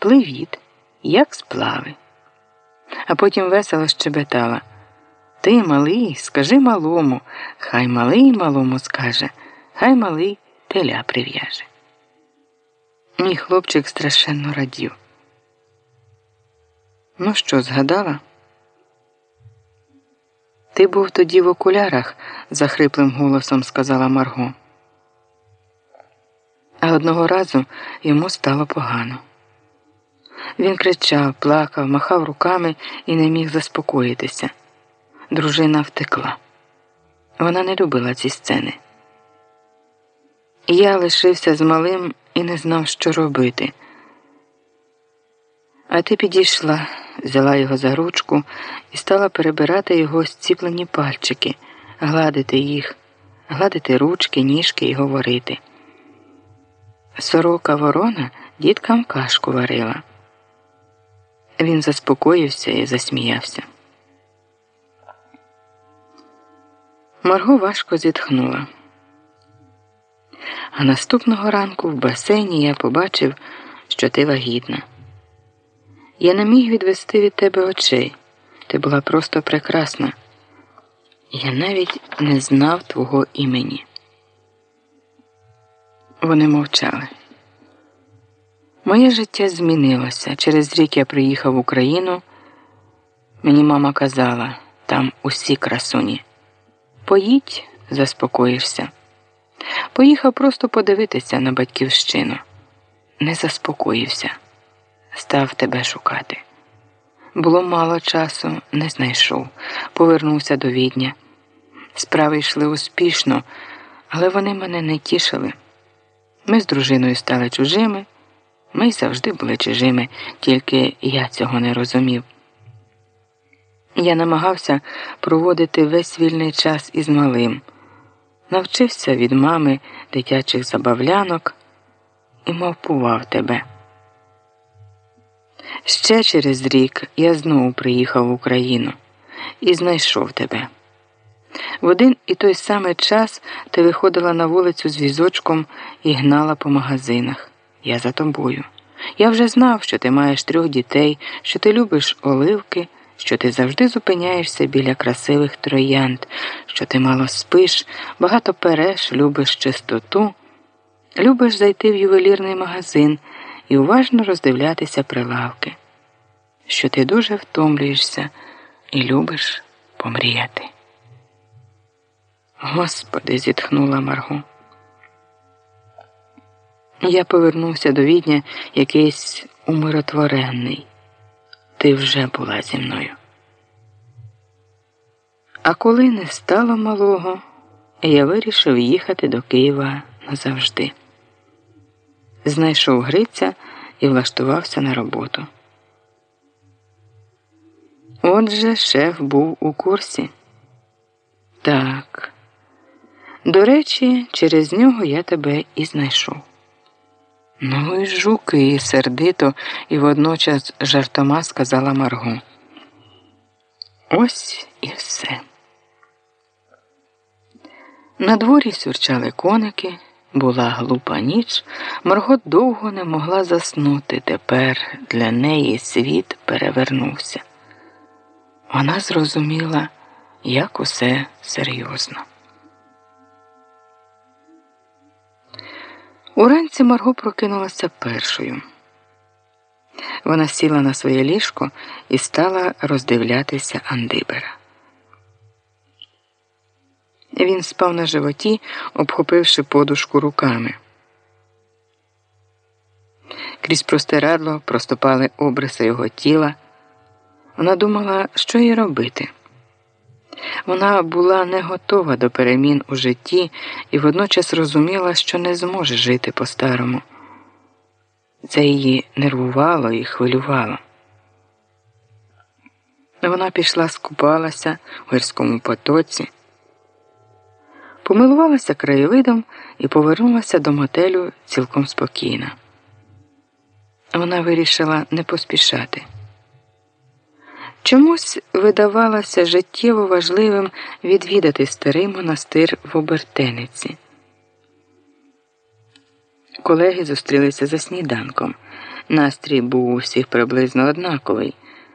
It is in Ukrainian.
пливіт, як сплави. А потім весело щебетала. Ти, малий, скажи малому, хай малий малому скаже, хай малий теля прив'яже. Мій хлопчик страшенно радів. Ну що, згадала? Ти був тоді в окулярах, захриплим голосом сказала Марго. А одного разу йому стало погано. Він кричав, плакав, махав руками і не міг заспокоїтися. Дружина втекла. Вона не любила ці сцени. Я лишився з малим і не знав, що робити. А ти підійшла, взяла його за ручку і стала перебирати його зціплені пальчики, гладити їх, гладити ручки, ніжки і говорити. Сорока ворона діткам кашку варила. Він заспокоївся і засміявся. Марго важко зітхнула. А наступного ранку в басейні я побачив, що ти вагітна. Я не міг відвести від тебе очей. Ти була просто прекрасна. Я навіть не знав твого імені. Вони мовчали. Моє життя змінилося. Через рік я приїхав в Україну. Мені мама казала, там усі красуні. Поїдь, заспокоїшся. Поїхав просто подивитися на батьківщину. Не заспокоївся, став тебе шукати. Було мало часу, не знайшов, повернувся до відня. Справи йшли успішно, але вони мене не тішили. Ми з дружиною стали чужими, ми завжди були чужими, тільки я цього не розумів. Я намагався проводити весь вільний час із малим, навчився від мами дитячих забавлянок і мавпував тебе. Ще через рік я знову приїхав в Україну і знайшов тебе. В один і той самий час ти виходила на вулицю з візочком і гнала по магазинах. Я за тобою. Я вже знав, що ти маєш трьох дітей, що ти любиш оливки, що ти завжди зупиняєшся біля красивих троянд, що ти мало спиш, багато переш, любиш чистоту, любиш зайти в ювелірний магазин і уважно роздивлятися прилавки, що ти дуже втомлюєшся і любиш помріяти. Господи, зітхнула Марго. Я повернувся до відня якийсь умиротворений. Ти вже була зі мною. А коли не стало малого, я вирішив їхати до Києва назавжди. Знайшов Гриця і влаштувався на роботу. Отже, шеф був у курсі. Так. До речі, через нього я тебе і знайшов. Ну і жуки, сердито і водночас жартома сказала Марго. Ось і все. На дворі сюрчали коники, була глупа ніч, Марго довго не могла заснути. Тепер для неї світ перевернувся. Вона зрозуміла, як усе серйозно. Уранці Марго прокинулася першою. Вона сіла на своє ліжко і стала роздивлятися Андибера. Він спав на животі, обхопивши подушку руками. Крізь простирадло проступали обриси його тіла. Вона думала, що їй робити. Вона була не готова до перемін у житті і водночас розуміла, що не зможе жити по-старому. Це її нервувало і хвилювало. Вона пішла, скупалася у гірському потоці, помилувалася краєвидом і повернулася до мотелю цілком спокійна. Вона вирішила не поспішати. Чомусь видавалося життєво важливим відвідати старий монастир в Обертениці. Колеги зустрілися за сніданком. Настрій був у всіх приблизно однаковий.